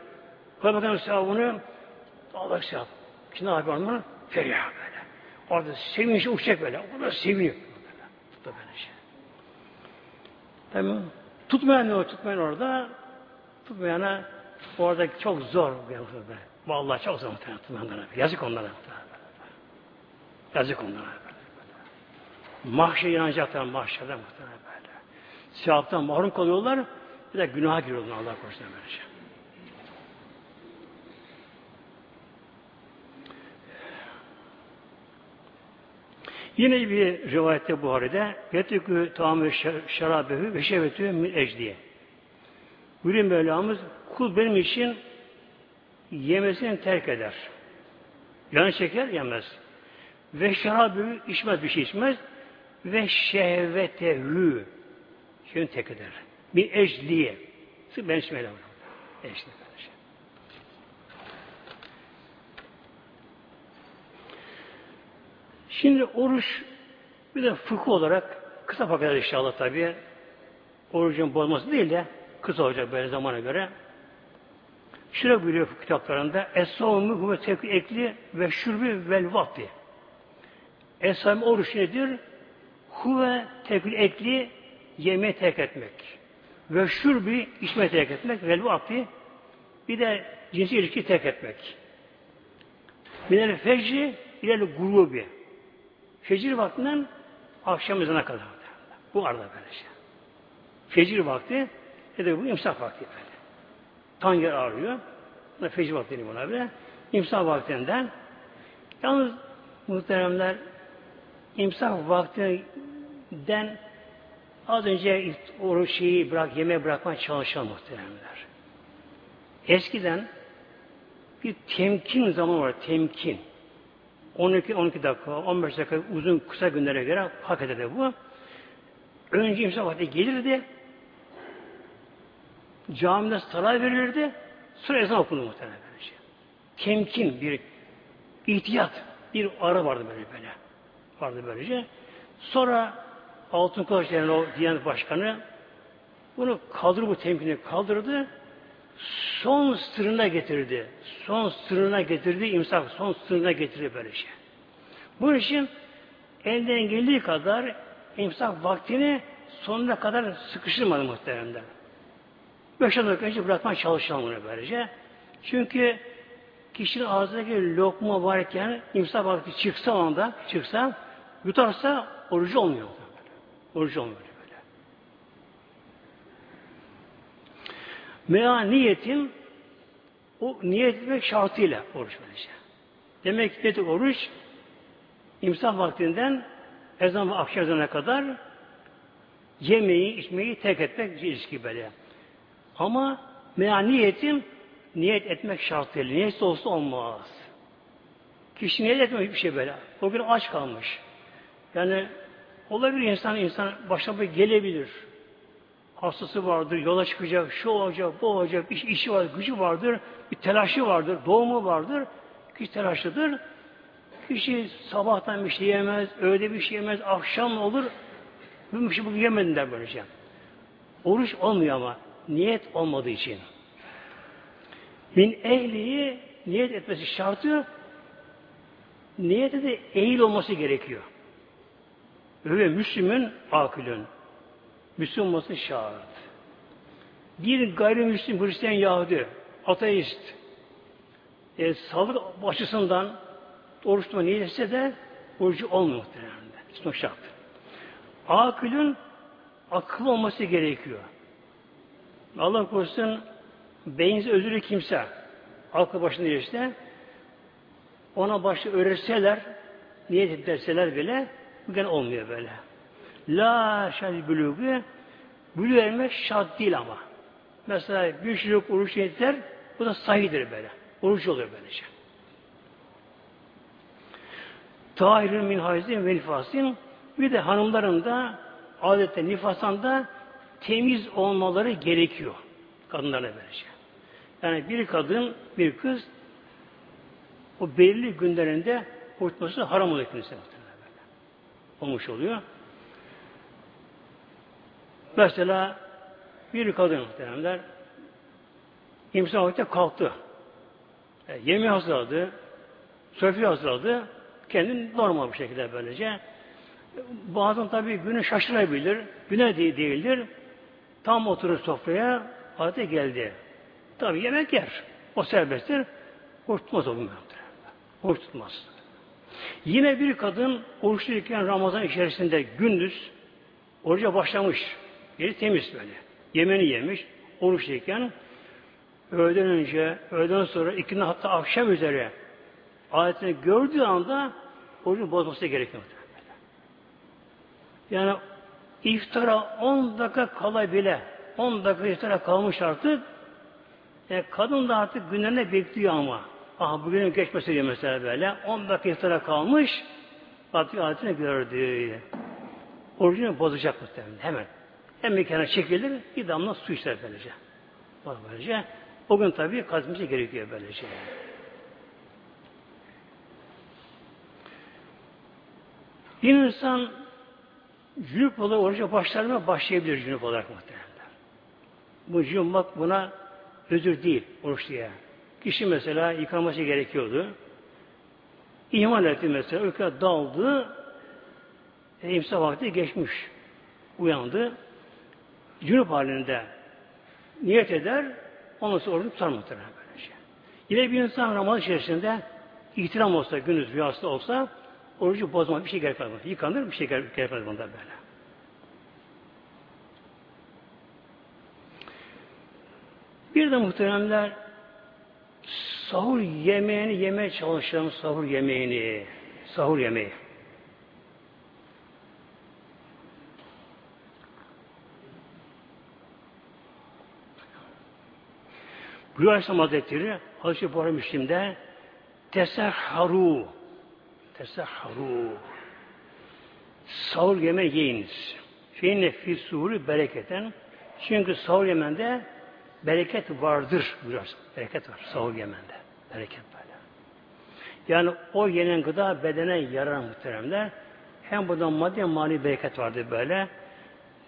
Koy bakalım sevabını. Dağlar sevap. Şimdi ne yapıyor onlar? Feriha böyle. Orada sevinç uçacak böyle. Orada seviniyor. Tuttu böyle şey. Tamam. Tutmayan o tutmayan orada. Tutmayana orada çok zor böyle. Vallahi çok zor tutmayanlara. Yazık onlara. Yazık onlara. Mahşer yanacaklar mahşerde muhtemelen böyle. Sevaptan mahrum kalıyorlar. Bir de günaha giriyorlar Allah korusun böylece. Yine bir rivayette Buhari'de Yetikü tamamı şarabehü ve şevetü min ecdiye. Buyuruyor Mevlamız kul benim için yemesini terk eder. Yani şeker yemez. Ve şarabı içmez bir şey içmez. Ve şehvetehü şunu tek eder. Bir ecliye. Sık ben içmeyle var. Ecli kardeşim. Şimdi oruç bir de fıkıh olarak kısa vakitler inşallah tabi orucun bozması değil de kısa olacak böyle zamana göre. Şöyle buyuruyor kitaplarında Es-savmu huve tekü ekli ve şurbi vel vakti. Es-savmu oruç nedir? Huve tekül ekli yemeği terk etmek. Ve şurbi içmeyi terk etmek. Vel vakti bir de cinsi ilişki terk etmek. Minel fecri ileri grubi. Fecir vaktinden akşam ezana kadar. Bu arada böyle şey. Fecir vakti ne de bu imsak vakti böyle. Tan yer ağrıyor. Buna fecir vakti deniyor buna bile. İmsak vaktinden yalnız muhteremler imsak vaktinden az önce o şeyi bırak, yeme bırakma çalışan muhteremler. Eskiden bir temkin zaman var, temkin. 12 12 dakika, 15 dakika uzun kısa günlere göre hak eder bu. Önce imsak vakti gelirdi. Camide saray verilirdi. Sonra ezan okundu muhtemelen böylece. Temkin bir ihtiyat, bir ara vardı böyle böyle. Vardı böylece. Sonra Altın Kılıç denen o Diyanet Başkanı bunu kaldırdı bu temkini kaldırdı. Son sırrına getirdi. Son sırrına getirdi. imsak son sırrına getirdi böyle şey. Bu için elden geldiği kadar imsak vaktini sonuna kadar sıkıştırmadı muhteremden. Beş dakika önce bırakmaya çalışalım bunu böylece. Çünkü kişinin ağzındaki lokma varken imsak vakti çıksa onda çıksa yutarsa orucu olmuyor. Orucu olmuyor böyle. Mea niyetin o niyet etmek şartıyla oruç böylece. Demek ki oruç imsak vaktinden ezan ve akşam ezanına kadar yemeği, içmeyi tek etmek ilişki böyle. Ama mea niyetin niyet etmek şartıyla. Niyet olsa olmaz. Kişi niyet etmemiş bir şey böyle. O gün aç kalmış. Yani olabilir insan insan başına bir gelebilir. Hastası vardır, yola çıkacak, şu olacak, bu olacak, iş, işi var, gücü vardır, bir telaşı vardır, doğumu vardır. Kişi telaşlıdır. Kişi sabahtan bir şey yemez, öğle bir şey yemez, akşam olur. Bir şey bugün yemedin der böylece. Oruç olmuyor ama niyet olmadığı için. Min ehliyi niyet etmesi şartı niyete de eğil olması gerekiyor. Öyle Müslümün akülün. Müslüm olması şart. Bir gayrimüslim Hristiyan Yahudi, ateist, e, sağlık açısından oruç tutma niyetse de orucu olmuyor muhtemelen. İsmi şart. Akülün akıl olması gerekiyor. Allah korusun beyinsiz özürlü kimse aklı başında işte ona başta öğretseler niyet ederseler bile bugün olmuyor böyle. La şadi bülüğü bülüğü ermek şart değil ama. Mesela bir çocuk oruç niyetler bu da sahidir böyle. Oruç oluyor böylece. Tahirin min hayzin ve nifasin bir de hanımların da adette nifastan da temiz olmaları gerekiyor. Kadınlara böylece. Yani bir kadın, bir kız o belirli günlerinde oruç haram oluyor kendisine. Olmuş oluyor. Mesela bir kadın muhtemelenler imsak vakitte kalktı. E, yemeği hazırladı, sofrayı hazırladı. Kendini normal bir şekilde böylece. Bazen tabii günü şaşırabilir, güne değil, değildir. Tam oturur sofraya, adete geldi. Tabii yemek yer. O serbesttir. Oruç tutmaz o gün. Oruç tutmaz. Yine bir kadın oruçluyken Ramazan içerisinde gündüz oruca başlamış. Yeri temiz böyle. Yemeni yemiş. Oruçluyken öğleden önce, öğleden sonra ikindi hatta akşam üzere ayetini gördüğü anda orucun bozması gerekiyor. Yani iftara 10 dakika kala bile 10 dakika iftara kalmış artık e, kadın da artık günlerine bekliyor ama. Ah bugünün geçmesi diyor mesela böyle. 10 dakika iftara kalmış artık ayetini gördü. Orucunu bozacak muhtemelen hemen. Hem bir kenara çekilir, bir damla su içer böylece. Böylece. O gün tabii kazması gerekiyor böylece. Bir insan cünüp olarak oruca başlarına başlayabilir cünüp olarak muhtemelen. Bu cünüp buna özür değil oruç diye. Kişi mesela yıkaması gerekiyordu. İman etti mesela, uykuya daldı, e, imsa vakti geçmiş. Uyandı. Cünüp halinde niyet eder, ondan sonra orucu tutar muhtemelen böylece. Şey. Yine bir insan Ramazan içerisinde ihtiram olsa, gündüz rüyası olsa orucu bozmak bir şey gerekmez. Yıkanır bir şey gerekmez bunda böyle. Bir de muhteremler sahur yemeğini yemeye çalışalım sahur yemeğini. Sahur yemeği. Buyur Aleyhisselam Hazretleri Hazreti Buhari Müslim'de tesahharu tesahharu sahur yeme yiyiniz. Feyne fi suri bereketen çünkü sahur yemende bereket vardır. Bereket var sahur yemende. Bereket böyle. Yani o yenen gıda bedene yarar muhteremler. Hem buradan maddi hem mali bereket vardır böyle.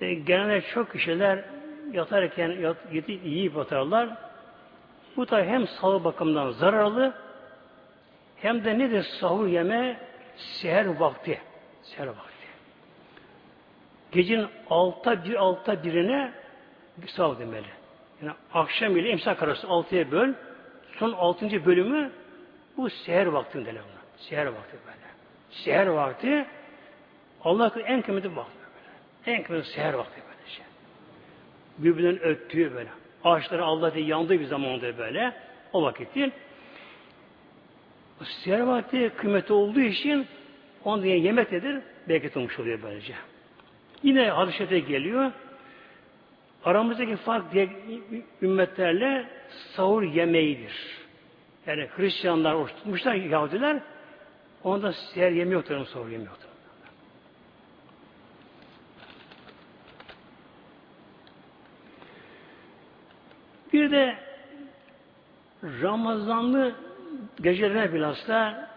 E, genelde çok kişiler yatarken yat, yiyip yatarlar. Bu da hem sağlık bakımından zararlı hem de nedir sahur yeme seher vakti. Seher vakti. Gecenin altta bir altta birine sahur demeli. Yani akşam ile imsak arası altıya böl. Son altıncı bölümü bu seher vaktinde ona. Seher vakti böyle. Seher vakti Allah'ın en kıymetli vakti böyle. En kıymetli seher vakti böyle şey. Birbirinden öttüğü böyle. Ağaçları Allah diye yandığı bir zamanda böyle. O vakittir. Seher vakti kıymeti olduğu için onun diye yemektedir. Bereket olmuş oluyor böylece. Yine hadis geliyor. Aramızdaki fark diye ümmetlerle sahur yemeğidir. Yani Hristiyanlar oruç tutmuşlar, Yahudiler onda seher yemeği yoktur, sahur yemeği Bir de Ramazanlı gecelerine bilhassa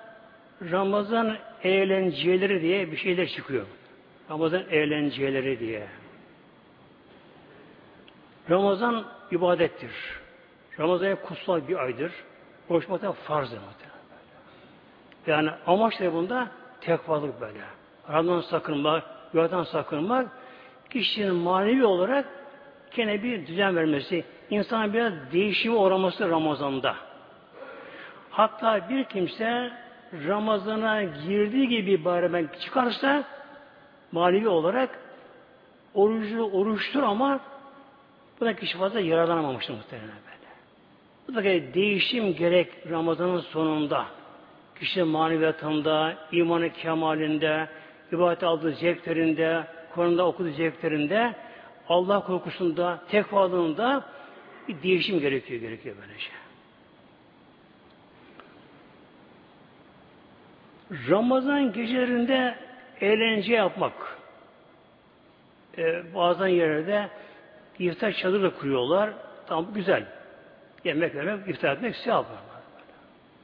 Ramazan eğlenceleri diye bir şeyler çıkıyor. Ramazan eğlenceleri diye. Ramazan ibadettir. Ramazan kutsal bir aydır. Oruç farzdır. Yani amaç da bunda tekvalık böyle. Ramazan sakınmak, yuvadan sakınmak, kişinin manevi olarak gene bir düzen vermesi, insana biraz değişimi uğraması Ramazan'da. Hatta bir kimse Ramazan'a girdiği gibi bari ben çıkarsa manevi olarak orucu oruçtur ama bu da kişi fazla yararlanamamıştır muhtemelen böyle. Bu da değişim gerek Ramazan'ın sonunda. Kişi maneviyatında, imanı kemalinde, ibadet aldığı zevklerinde, Kur'an'da okuduğu zevklerinde, Allah korkusunda, tekvalığında bir değişim gerekiyor, gerekiyor böylece. Ramazan gecelerinde eğlence yapmak. Ee, bazen yerlerde İftar çadırı da kuruyorlar. Tam güzel. Yemek vermek, iftar etmek sevap.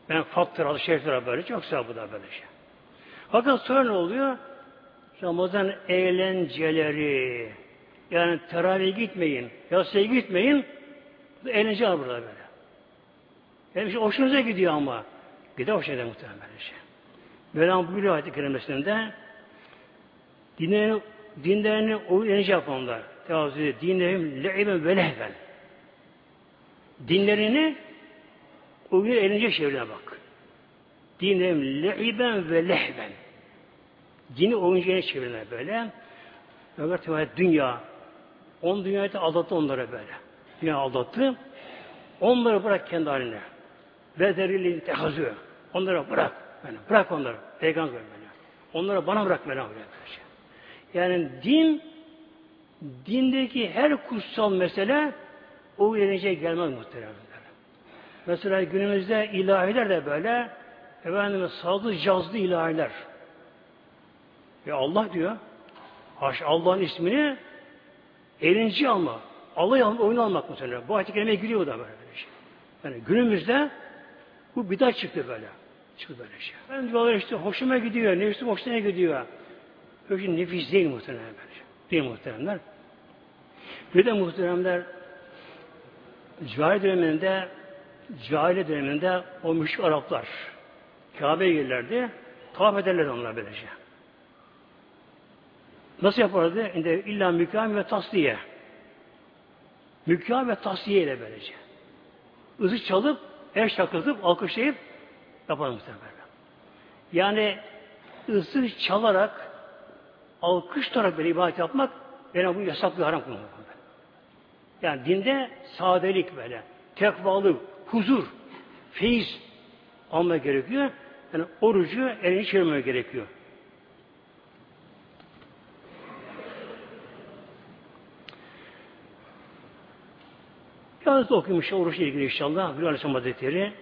Ben faktör alı şerifler böyle çok sevap da böyle şey. Fakat sonra ne oluyor? Ramazan eğlenceleri, yani teravih gitmeyin, yasaya gitmeyin, eğlence var burada böyle. Yani işte hoşunuza gidiyor ama. Gider hoşuna muhtemelen böyle şey. Mevlam buyuruyor ayet-i kerimesinde dinlerini, o eğlence yapanlar. Tevazı. Dinlerim le'iben ve lehven. Dinlerini oyun eğlence şeylerine bak. Dinlerim le'iben ve lehven. Dini oyuncuya çevirene böyle. Ömer Teala dünya. On dünyayı da aldattı onlara böyle. Dünya aldattı. Onları bırak kendi haline. Bedelili tehazü. Onlara bırak. Yani bırak onları. Peygamber böyle. Onlara bana bırak böyle. Yani din dindeki her kutsal mesele o gelince gelmez muhtemelen. Mesela günümüzde ilahiler de böyle efendim sazlı cazlı ilahiler. Ya Allah diyor. Allah'ın ismini elinci alma. Allah'ı oyun almak mesela. Bu ayet-i kerimeye giriyor da böyle şey. Yani günümüzde bu bidat çıktı böyle. Çıktı böyle şey. Ben diyorlar işte hoşuma gidiyor, nefsim hoşuna gidiyor. Öyle şey nefis değil muhtemelen böyle şey. Değil muhteremler. Bir de muhteremler cahil döneminde cahil döneminde o müşrik Araplar Kabe'ye gelirlerdi. Tavaf ederler onlar böylece. Nasıl yapardı? İşte illa mükâmi ve tasliye. Mükâmi ve tasliye ile böylece. Izı çalıp, el şakıltıp, alkışlayıp yapar muhtemelen. Yani ızı çalarak, alkışlarak böyle ibadet yapmak benim bu yasak bir haram kılmak. Yani dinde sadelik böyle, tekvalık, huzur, feyiz almaya gerekiyor. Yani orucu elini çevirmeye gerekiyor. Da okumuş oruçla ilgili inşallah. Bir Aleyhisselam Hazretleri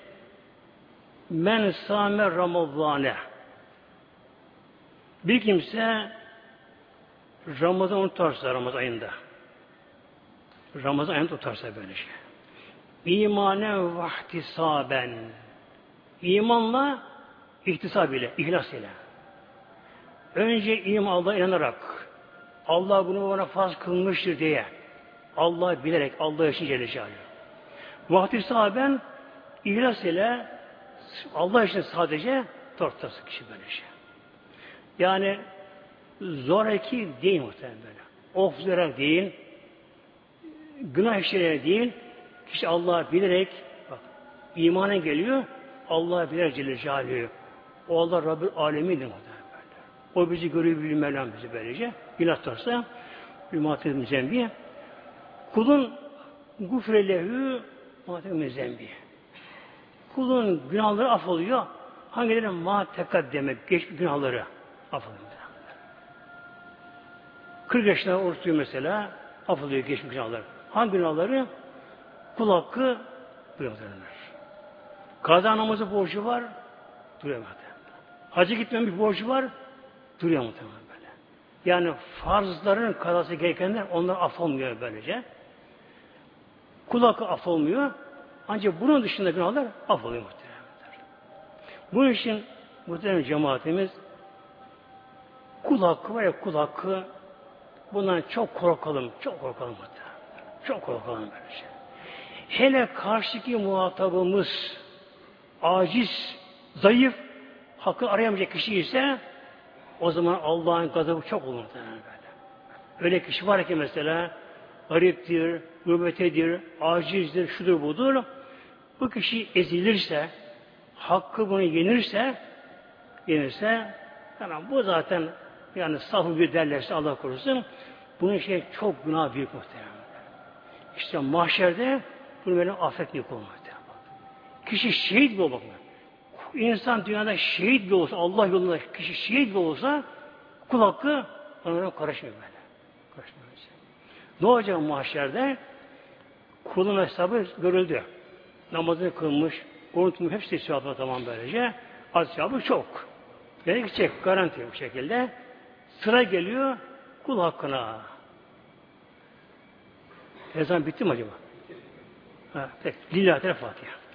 Men sâme ramazâne Bir kimse Ramazan tutarsa Ramazan ayında Ramazan ayında tutarsa böyle şey. İmanen vahtisaben İmanla ihtisab ile, ihlas ile. Önce iman Allah'a inanarak Allah bunu bana farz kılmıştır diye Allah bilerek Allah için Celle Celaluhu. Vakti sahaben ihlas ile Allah için sadece tortası kişi böyle şey. Yani zoraki değil muhtemelen böyle. Oflarak değil, günah işleyerek değil, kişi Allah bilerek bak, imana geliyor, Allah bilerek Celle Celaluhu. O Allah Rabbül Alemin'dir muhtemelen böyle. O bizi görüyor, bilmem bizi böylece. Günah tutarsa, muhatabı zembiye. Kulun gufrelehü muhatemel zembi. Kulun günahları af oluyor. Hangileri ma demek geç günahları af oluyor. 40 yaşında oruç mesela, af oluyor geçmiş günahları. Hangi günahları? Kul hakkı duruyor Kaza namazı borcu var, duruyor muhtemelen. Hacı gitmemiş borcu var, duruyor muhtemelen böyle. Yani farzların kazası gerekenler onlar af olmuyor böylece. Kul hakkı af olmuyor. Ancak bunun dışında günahlar af oluyor muhtemelen. Bunun için muhtemelen cemaatimiz kul hakkı var ya kul hakkı bundan çok korkalım. Çok korkalım muhtemelen. Çok korkalım böyle şey. Hele karşıki muhatabımız aciz, zayıf, hakkı arayamayacak kişi ise o zaman Allah'ın gazabı çok olur muhtemelen böyle. Öyle kişi var ki mesela gariptir, gurbetedir, acizdir, şudur budur. Bu kişi ezilirse, hakkı bunu yenirse, yenirse, yani bu zaten yani safı bir derlerse Allah korusun, bunun şey çok günah büyük muhtemelen. İşte mahşerde bunu böyle affetmek olmaz. Kişi şehit bir olmak. İnsan dünyada şehit bir olsa, Allah yolunda kişi şehit bir olsa, kul hakkı onlara karışmıyor böyle. Karışmıyor. Ne olacak mahşerde? Kulun hesabı görüldü. Namazını kılmış, unutmuş, hepsi sevapla tamam böylece. Az sevabı çok. Yani gidecek garanti bu şekilde. Sıra geliyor kul hakkına. Ezan bitti mi acaba? Ha, peki. Lillahi Fatiha.